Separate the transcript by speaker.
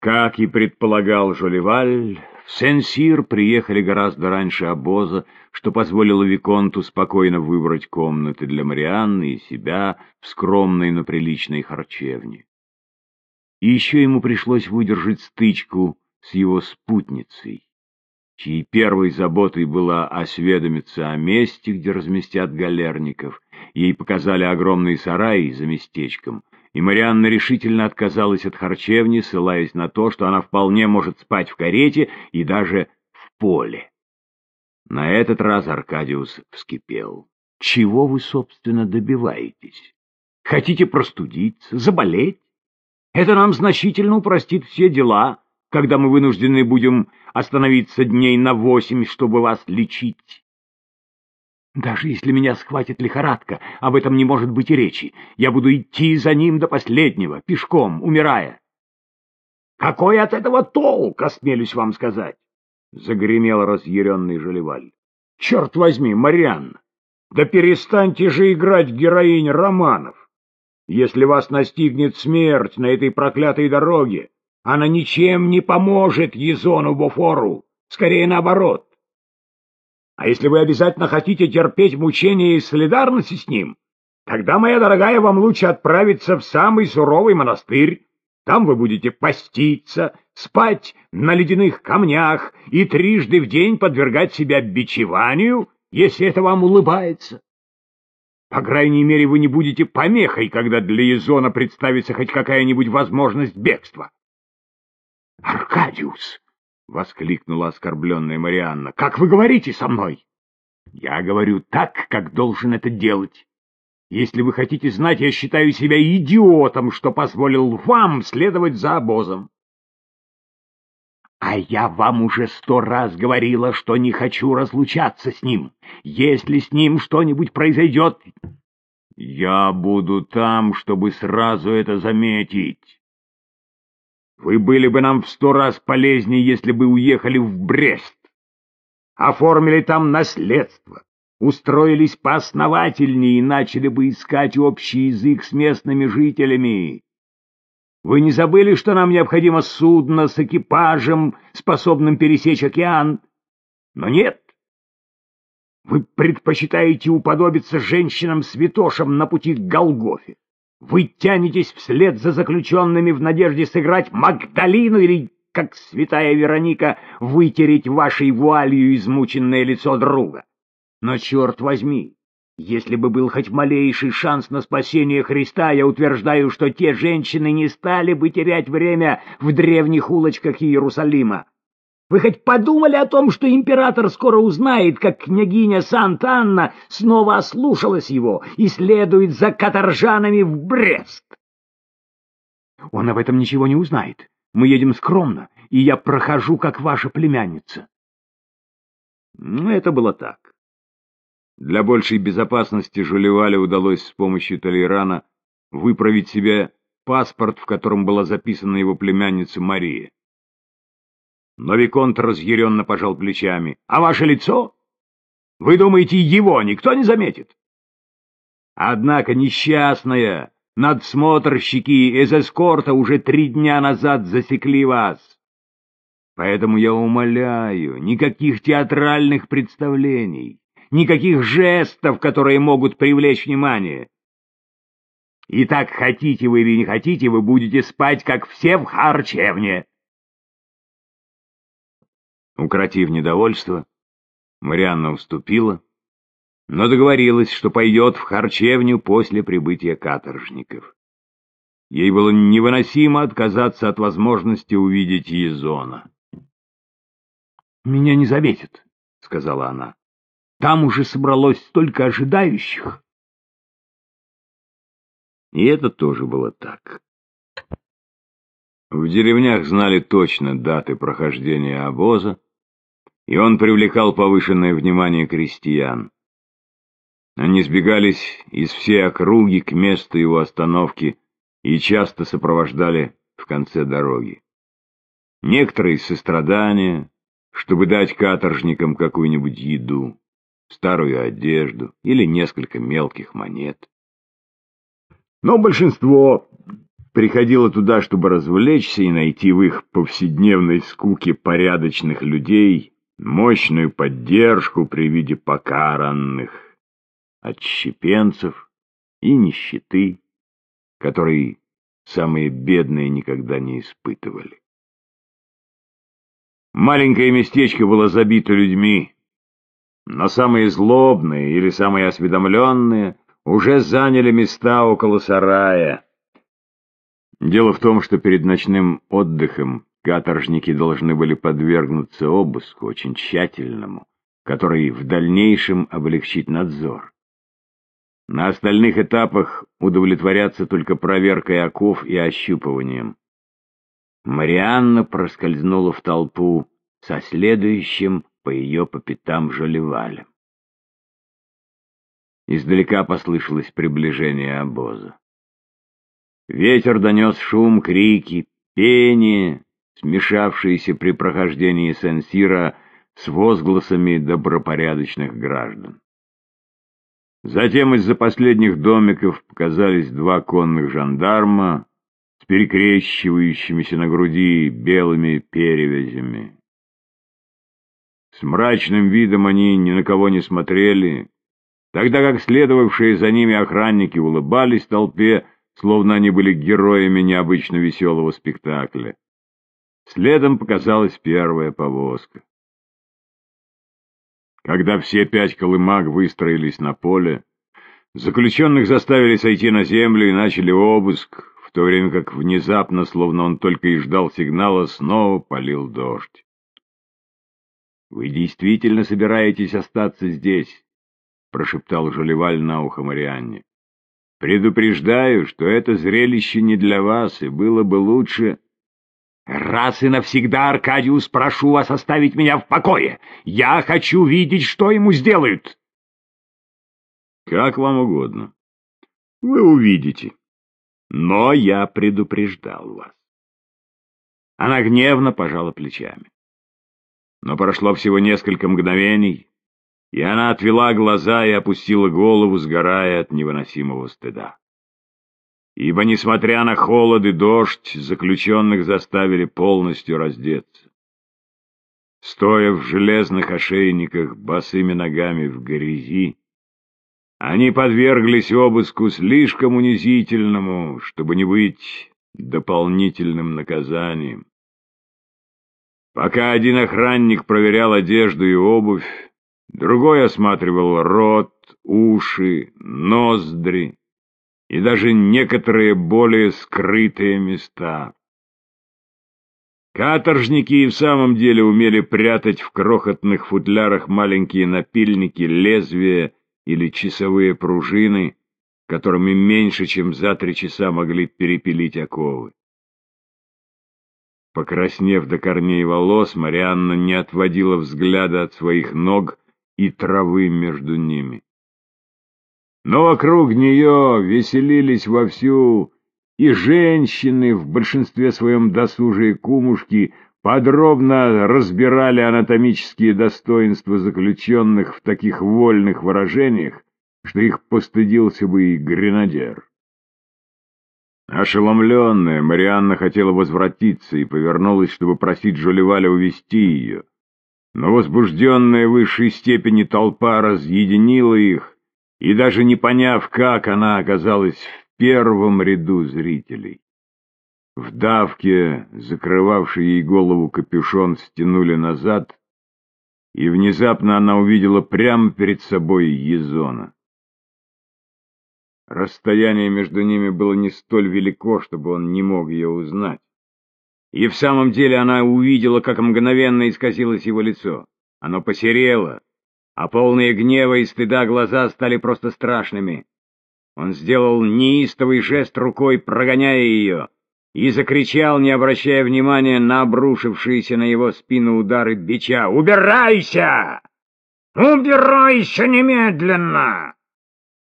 Speaker 1: Как и предполагал Жолеваль, в Сен-Сир приехали гораздо раньше обоза, что позволило Виконту спокойно выбрать комнаты для Марианны и себя в скромной, но приличной харчевне. И еще ему пришлось выдержать стычку с его спутницей, чьей первой заботой была осведомиться о месте, где разместят галерников. Ей показали огромный сарай за местечком, и Марианна решительно отказалась от харчевни, ссылаясь на то, что она вполне может спать в карете и даже в поле. На этот раз Аркадиус вскипел. «Чего вы, собственно, добиваетесь? Хотите простудиться, заболеть? Это нам значительно упростит все дела, когда мы вынуждены будем остановиться дней на восемь, чтобы вас лечить. Даже если меня схватит лихорадка, об этом не может быть и речи. Я буду идти за ним до последнего, пешком, умирая. — Какой от этого толк, осмелюсь вам сказать? — загремел разъяренный Жалеваль. — Черт возьми, Марианна, да перестаньте же играть героинь романов. Если вас настигнет смерть на этой проклятой дороге, она ничем не поможет Езону Бофору, скорее наоборот. А если вы обязательно хотите терпеть мучения и солидарности с ним, тогда, моя дорогая, вам лучше отправиться в самый суровый монастырь. Там вы будете поститься, спать на ледяных камнях и трижды в день подвергать себя бичеванию, если это вам улыбается. По крайней мере, вы не будете помехой, когда для Езона представится хоть какая-нибудь возможность бегства. — Аркадиус! — воскликнула оскорбленная Марианна. — Как вы говорите со мной? — Я говорю так, как должен это делать. Если вы хотите знать, я считаю себя идиотом, что позволил вам следовать за обозом. — А я вам уже сто раз говорила, что не хочу разлучаться с ним. Если с ним что-нибудь произойдет... — Я буду там, чтобы сразу это заметить. Вы были бы нам в сто раз полезнее, если бы уехали в Брест. Оформили там наследство, устроились поосновательнее и начали бы искать общий язык с местными жителями. Вы не забыли, что нам необходимо судно с экипажем, способным пересечь океан? Но нет. Вы предпочитаете уподобиться женщинам-святошам на пути к Голгофе. Вы тянетесь вслед за заключенными в надежде сыграть Магдалину или, как святая Вероника, вытереть вашей вуалью измученное лицо друга. Но, черт возьми, если бы был хоть малейший шанс на спасение Христа, я утверждаю, что те женщины не стали бы терять время в древних улочках Иерусалима. Вы хоть подумали о том, что император скоро узнает, как княгиня Санта-Анна снова ослушалась его и следует за каторжанами в Брест? Он об этом ничего не узнает. Мы едем скромно, и я прохожу, как ваша племянница. Ну, это было так. Для большей безопасности Жулевале удалось с помощью Толерана выправить себе паспорт, в котором была записана его племянница Мария. Но Виконт разъяренно пожал плечами. «А ваше лицо? Вы думаете, его никто не заметит?» Однако несчастная, надсмотрщики из эскорта уже три дня назад засекли вас. Поэтому я умоляю, никаких театральных представлений, никаких жестов, которые могут привлечь внимание. И так хотите вы или не хотите, вы будете спать, как все в харчевне. Укротив недовольство, Марианна уступила, но договорилась, что пойдет в харчевню после прибытия каторжников. Ей было невыносимо отказаться от возможности увидеть Езона. «Меня не заметят», — сказала она. «Там уже собралось столько ожидающих». И это тоже было так. В деревнях знали точно даты прохождения обоза, и он привлекал повышенное внимание крестьян. Они сбегались из всей округи к месту его остановки и часто сопровождали в конце дороги. Некоторые из сострадания, чтобы дать каторжникам какую-нибудь еду, старую одежду или несколько мелких монет. Но большинство приходила туда, чтобы развлечься и найти в их повседневной скуке порядочных людей мощную поддержку при виде покаранных, отщепенцев и нищеты, которые самые бедные никогда не испытывали. Маленькое местечко было забито людьми, но самые злобные или самые осведомленные уже заняли места около сарая. Дело в том, что перед ночным отдыхом каторжники должны были подвергнуться обыску, очень тщательному, который в дальнейшем облегчит надзор. На остальных этапах удовлетворяться только проверкой оков и ощупыванием. Марианна проскользнула в толпу со следующим по ее по пятам Жолевалем. Издалека послышалось приближение обоза. Ветер донес шум, крики, пение, смешавшиеся при прохождении Сен-Сира с возгласами добропорядочных граждан. Затем из-за последних домиков показались два конных жандарма с перекрещивающимися на груди белыми перевязями. С мрачным видом они ни на кого не смотрели, тогда как следовавшие за ними охранники улыбались толпе, словно они были героями необычно веселого спектакля. Следом показалась первая повозка. Когда все пять колымаг выстроились на поле, заключенных заставили сойти на землю и начали обыск, в то время как внезапно, словно он только и ждал сигнала, снова полил дождь. «Вы действительно собираетесь остаться здесь?» — прошептал Жолеваль на ухо Марианне. «Предупреждаю, что это зрелище не для вас, и было бы лучше...» «Раз и навсегда, Аркадиус, прошу вас оставить меня в покое! Я хочу видеть, что ему сделают!» «Как вам угодно. Вы увидите. Но я предупреждал вас». Она гневно пожала плечами. Но прошло всего несколько мгновений, и она отвела глаза и опустила голову, сгорая от невыносимого стыда ибо, несмотря на холод и дождь, заключенных заставили полностью раздеться. Стоя в железных ошейниках, босыми ногами в грязи, они подверглись обыску слишком унизительному, чтобы не быть дополнительным наказанием. Пока один охранник проверял одежду и обувь, другой осматривал рот, уши, ноздри, и даже некоторые более скрытые места. Каторжники и в самом деле умели прятать в крохотных футлярах маленькие напильники, лезвия или часовые пружины, которыми меньше, чем за три часа могли перепилить оковы. Покраснев до корней волос, Марианна не отводила взгляда от своих ног и травы между ними. Но вокруг нее веселились вовсю и женщины, в большинстве своем досужие кумушки, подробно разбирали анатомические достоинства заключенных в таких вольных выражениях, что их постыдился бы и гренадер. Ошеломленная, Марианна хотела возвратиться и повернулась, чтобы просить Жолеваля увести ее. Но возбужденная в высшей степени толпа разъединила их, и даже не поняв, как она оказалась в первом ряду зрителей. В давке, закрывавшей ей голову капюшон, стянули назад, и внезапно она увидела прямо перед собой Езона. Расстояние между ними было не столь велико, чтобы он не мог ее узнать. И в самом деле она увидела, как мгновенно исказилось его лицо. Оно посерело, а полные гнева и стыда глаза стали просто страшными. Он сделал неистовый жест рукой, прогоняя ее, и закричал, не обращая внимания на обрушившиеся на его спину удары бича. «Убирайся! Убирайся немедленно!»